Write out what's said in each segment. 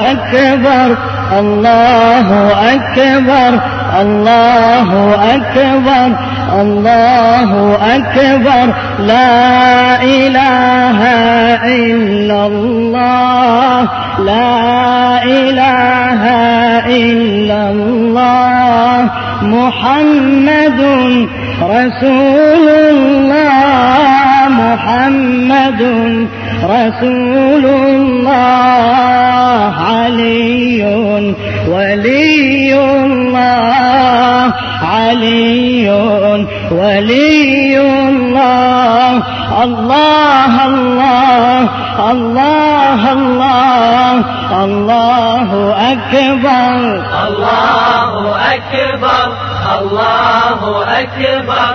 أكبر الله أكبر الله أكبر الله أكبر لا إله إلا الله لا إله إلا الله محمد رسول الله محمد رسول الله علي ولي الله علي ولي الله. الله الله الله الله الله أكبر. الله أكبر الله أكبر.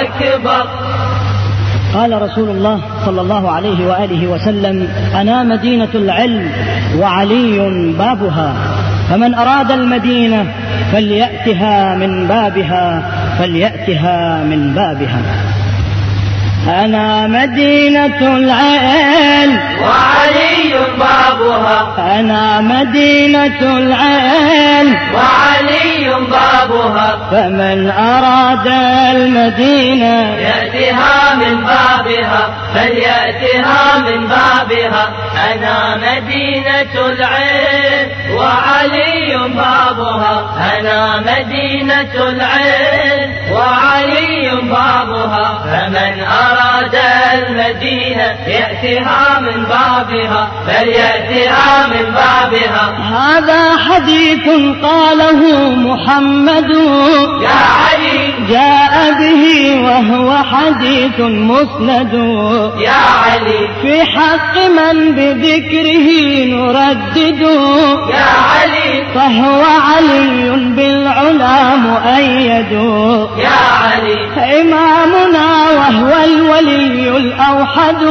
أكبر. قال رسول الله صلى الله عليه وآله وسلم أنا مدينة العلم وعلي بابها فمن أراد المدينة فليأتها من بابها فليأتها من بابها. أنا مدينة العلم وعلي بابها. أنا مدينة العلم وعلي بابها. فمن أراد المدينة يأتها من بابها. فليأتها من بابها. أنا مدينة العين. وعلي بابها. أنا مدينة العين. وعلي بابها فمن أراد المدينة يأتها من بابها فليأتها من بابها. هذا حديث قاله محمد. يا علي جاء به وهو حديث مسند. يا علي. في حق من بذكره نردد. يا علي. فهو علي بالعلا مؤيد. يا علي. إمامنا وهو الولي الأوحد.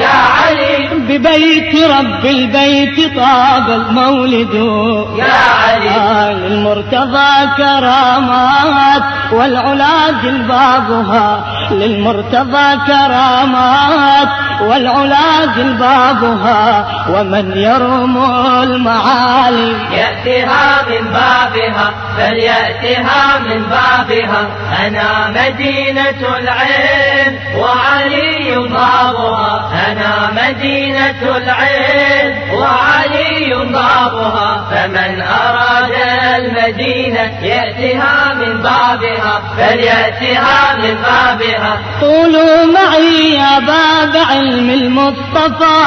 يا علي. ببيت رب البيت طاب المولد. يا علي. للمرتضى كرامات والعلا جلبابها للمرتضى كرامات والعلا جلبابها ومن يرم المعالي يأتها من بابها فليأتها من بابها. أنا مدينة العين وعلي بابها أنا مدينة العين وعلي بابها فمن أراد المدينة يأتها من بابها فليأتها من بابها. قولوا معي يا باب علم المصطفى.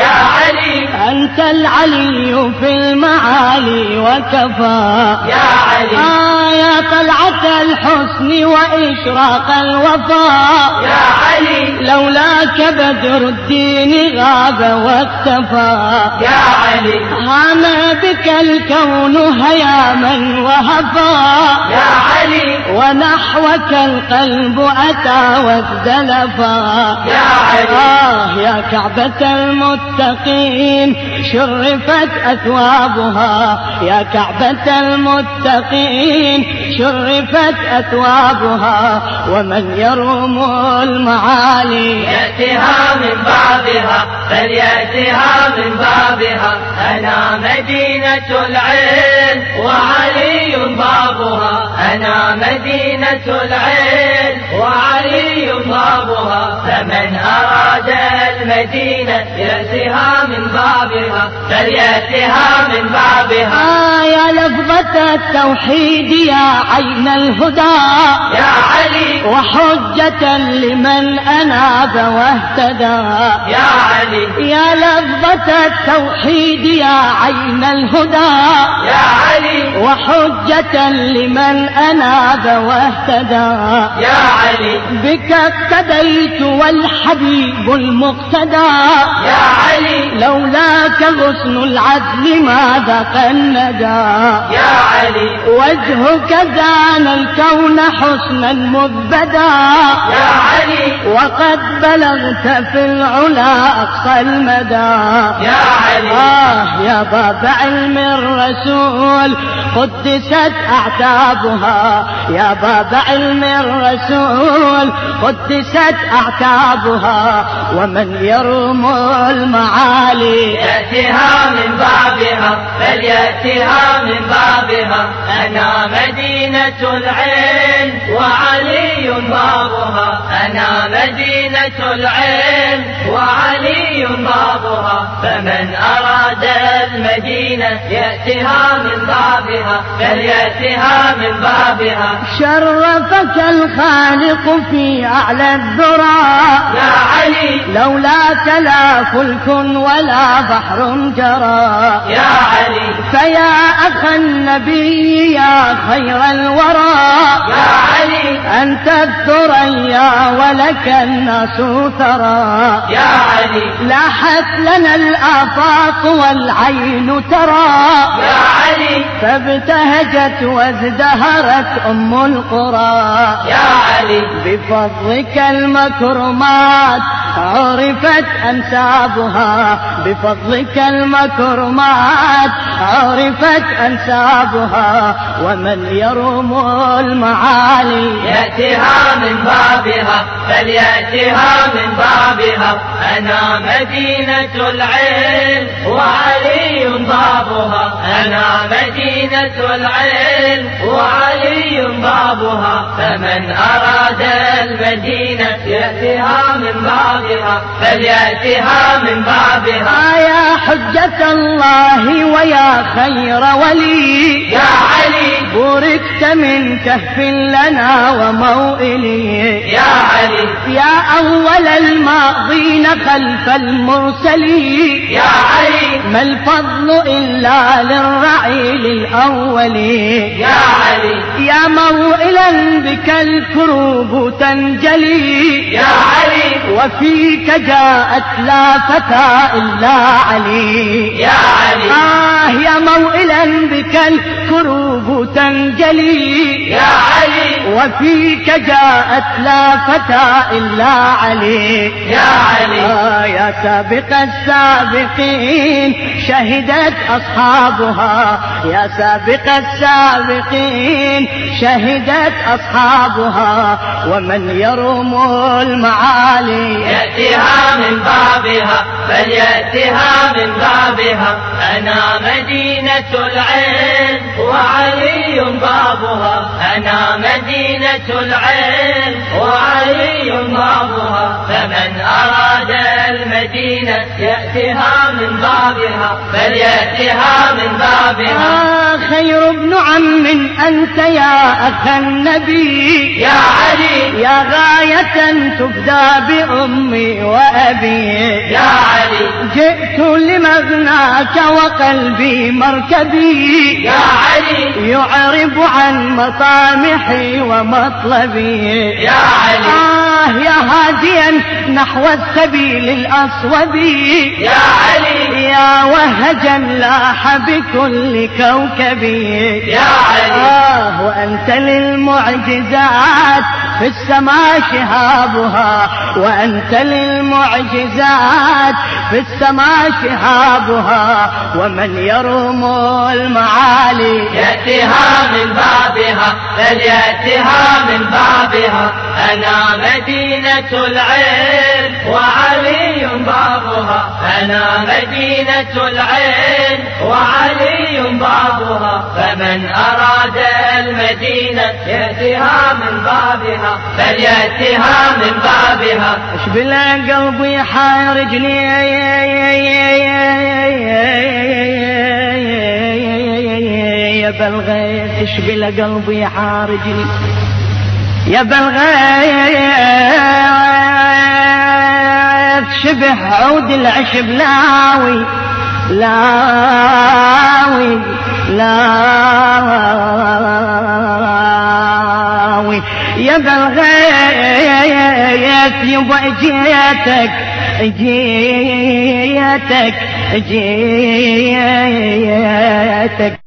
يا علي. أنت العلي في المعالي وكفى. يا علي. آه يا طلعة الحسن وإشراق الوفاء. يا علي. لولاك بدر الدين غاب واختفى يا علي. هام بك الكون هياما وهفى. يا علي. ونحوك القلب أتى وازدلفا. يا علي. آه يا كعبة المتقين شرفت أثوابها. يا كعبة المتقين شرفت أثوابها ومن يروم المعالي يأتها من بابها فليأتها من بابها. أنا مدينة العين وعلي بابها. أنا مدينة العين وعلي بابها فمن أراد المدينة يأتها من بابها فليأتها من بابها. آه يا لفظة التوحيد يا عين الهدى. يا علي. وحجة وحجة لمن أناب واهتدى. يا علي. يا لفظة التوحيد يا عين الهدى. يا علي. وحجة لمن أناب واهتدى. يا علي بك اقتديت والحبيب المقتدى. يا علي. لولاك غصن العدل ما ذاق الندى. يا علي. وجهك زان الكون حسنا مبدا يا علي. وقد بلغت في العلا أقصى المدى. يا علي. آه يا باب علم الرسول قدست أعتابها. يا باب علم الرسول قدست أعتابها. ومن يرم المعالي. يأتها من بابها فليأتها من بابها. أنا مدينة العلم وعلي بابها. أنا مدينة العلم وعلي بابها فمن أراد المدينة يأتها من بابها فليأتها من بابها. شرفك الخالق في أعلى الذرى. يا علي لولاك لا فلك ولا بحر جرى. يا علي. فيا أخ النبي يا خير الورى. يا علي. أنت الثريا ولك الناس ثرى. يا علي. لاحت لنا الآفاق والعين ترى. يا علي. فابتهجت وازدهرت أم القرى. يا علي. بفضلك المكرمات عرفت أنسابها بفضلك المكرمات. عرفت أنسابها ومن يروم المعالي. يأتها من بابها فليأتها من بابها. أنا مدينة العلم وعلي بابها. أنا مدينة العلم وعلي بابها. فمن أراد المدينة يأتها من بابها فليأتها من بابها يا حجة الله ويا خير ولي. يا علي. بوركت من كهف لنا وموئلي يا علي. يا أول الماضين خلف المرسلين. يا علي. ما الفضل إلا للرعيل الأول يا علي. يا موئلا بك الكروب تنجلي. يا علي. وفيك جاءت لا فتى إلا علي. يا علي. آه تنجلي يا علي. وفيك جاءت لا فتى إلا علي. يا علي. آه يا سابق السابقين شهدت أصحابها. يا سابق السابقين شهدت أصحابها. ومن يروم المعالي يأتها من بابها فليأتها من بابها. أنا مدينة العلم وعلي بابها أنا مدينة العلم وعلي بابها المدينة يأتها من بابها فليأتها من بابها. آه خير ابن عم أنت يا أخ النبي. يا علي. يا غاية تفدى بأمي وأبي. يا علي. جئت لمغناك وقلبي مركبي. يا علي. يعرب عن مطامحي ومطلبي. يا علي. آه يا هاديا نحو السبيل الأصوب. يا علي. يا وهجا لاح بكل كوكبي يا علي. آه وأنت للمعجزات في السماء شهابها. وأنت للمعجزات في السماء شهابها. ومن يروم المعالي. يأتها من بابها فليأتها من بابها أنا مدينة العلم وعلي بابها. أنا مدينة العلم وعلي بابها. فمن أراد المدينة يأتها من بابها. فليأتها من بابها. إيش بلا قلبي حارجني؟ يا بالغيث إيش بلا قلبي حارجني؟ يا بالغيث شبه عود العشب لاوي لاوي لاوي. يا بالغيث يبا جيتك جيتك جيتك.